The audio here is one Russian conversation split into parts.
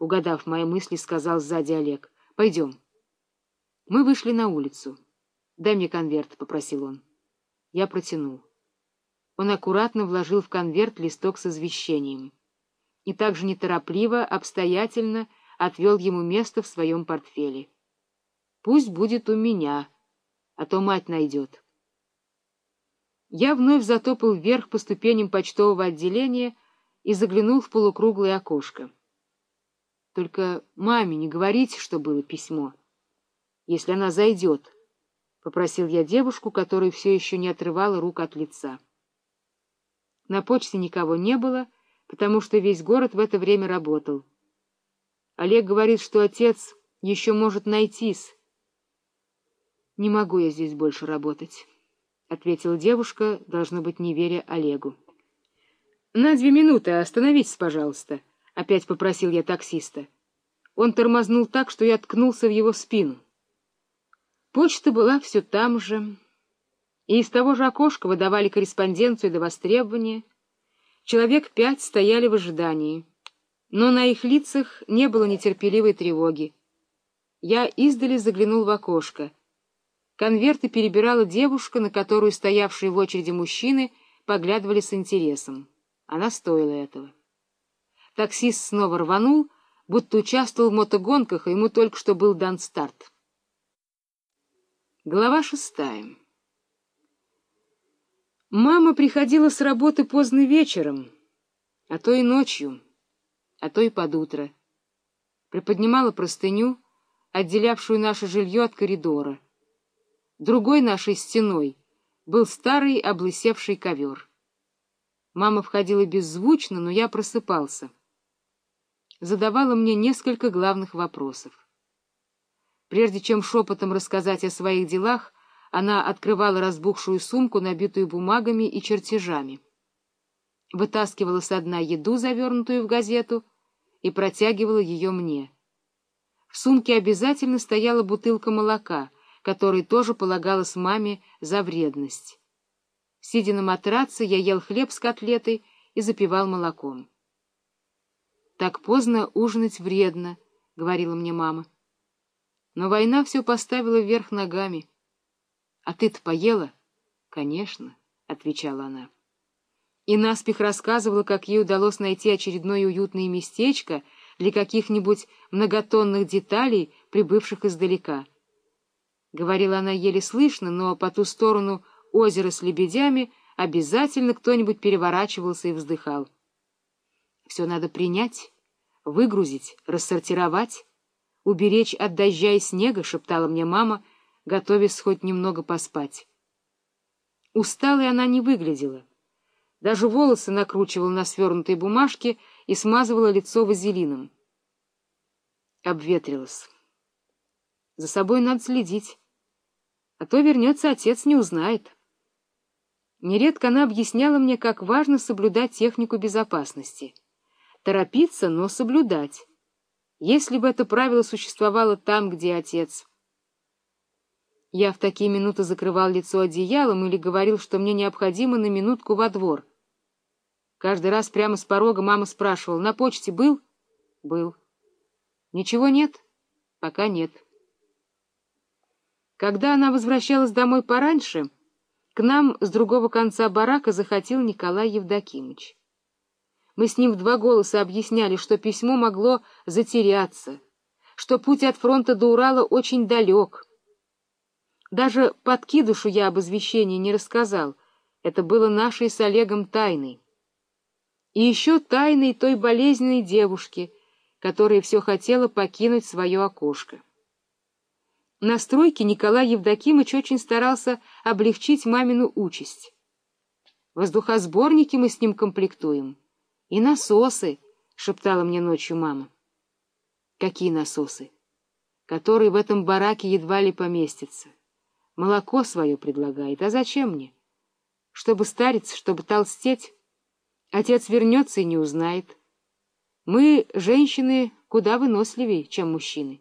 угадав мои мысли, сказал сзади Олег. — Пойдем. Мы вышли на улицу. — Дай мне конверт, — попросил он. Я протянул. Он аккуратно вложил в конверт листок с извещением. И также неторопливо, обстоятельно отвел ему место в своем портфеле. Пусть будет у меня, а то мать найдет. Я вновь затопал вверх по ступеням почтового отделения и заглянул в полукруглое окошко. Только маме не говорите, что было письмо, если она зайдет, — попросил я девушку, которая все еще не отрывала рук от лица. На почте никого не было, потому что весь город в это время работал. Олег говорит, что отец еще может найтись, «Не могу я здесь больше работать», — ответила девушка, должно быть, не веря Олегу. «На две минуты остановитесь, пожалуйста», — опять попросил я таксиста. Он тормознул так, что я ткнулся в его спину. Почта была все там же, и из того же окошка выдавали корреспонденцию до востребования. Человек пять стояли в ожидании, но на их лицах не было нетерпеливой тревоги. Я издали заглянул в окошко — Конверты перебирала девушка, на которую стоявшие в очереди мужчины поглядывали с интересом. Она стоила этого. Таксист снова рванул, будто участвовал в мотогонках, и ему только что был дан старт. Глава шестая. Мама приходила с работы поздно вечером, а то и ночью, а то и под утро. Приподнимала простыню, отделявшую наше жилье от коридора. Другой нашей стеной был старый облысевший ковер. Мама входила беззвучно, но я просыпался. Задавала мне несколько главных вопросов. Прежде чем шепотом рассказать о своих делах, она открывала разбухшую сумку, набитую бумагами и чертежами. Вытаскивала со дна еду, завернутую в газету, и протягивала ее мне. В сумке обязательно стояла бутылка молока — которой тоже полагалось маме за вредность. Сидя на матраце, я ел хлеб с котлетой и запивал молоком. «Так поздно ужинать вредно», — говорила мне мама. Но война все поставила вверх ногами. «А ты-то поела?» «Конечно», — отвечала она. И наспех рассказывала, как ей удалось найти очередное уютное местечко для каких-нибудь многотонных деталей, прибывших издалека —— говорила она еле слышно, но по ту сторону озера с лебедями обязательно кто-нибудь переворачивался и вздыхал. Все надо принять, выгрузить, рассортировать, уберечь от дождя и снега, — шептала мне мама, готовясь хоть немного поспать. Усталой она не выглядела. Даже волосы накручивала на свернутой бумажке и смазывала лицо вазелином. Обветрилась. За собой надо следить а то вернется отец, не узнает. Нередко она объясняла мне, как важно соблюдать технику безопасности. Торопиться, но соблюдать. Если бы это правило существовало там, где отец. Я в такие минуты закрывал лицо одеялом или говорил, что мне необходимо на минутку во двор. Каждый раз прямо с порога мама спрашивала, «На почте был?» «Был». «Ничего нет?» «Пока нет». Когда она возвращалась домой пораньше, к нам с другого конца барака захотел Николай Евдокимыч. Мы с ним в два голоса объясняли, что письмо могло затеряться, что путь от фронта до Урала очень далек. Даже подкидышу я об извещении не рассказал, это было нашей с Олегом тайной. И еще тайной той болезненной девушки, которая все хотела покинуть свое окошко. На стройке Николай Евдокимыч очень старался облегчить мамину участь. Воздухосборники мы с ним комплектуем. И насосы, — шептала мне ночью мама. Какие насосы? Которые в этом бараке едва ли поместятся. Молоко свое предлагает. А зачем мне? Чтобы стариться, чтобы толстеть. Отец вернется и не узнает. Мы, женщины, куда выносливее, чем мужчины.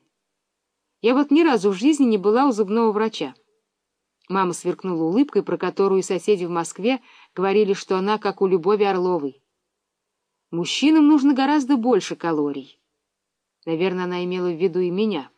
Я вот ни разу в жизни не была у зубного врача. Мама сверкнула улыбкой, про которую соседи в Москве говорили, что она как у Любови Орловой. Мужчинам нужно гораздо больше калорий. Наверное, она имела в виду и меня.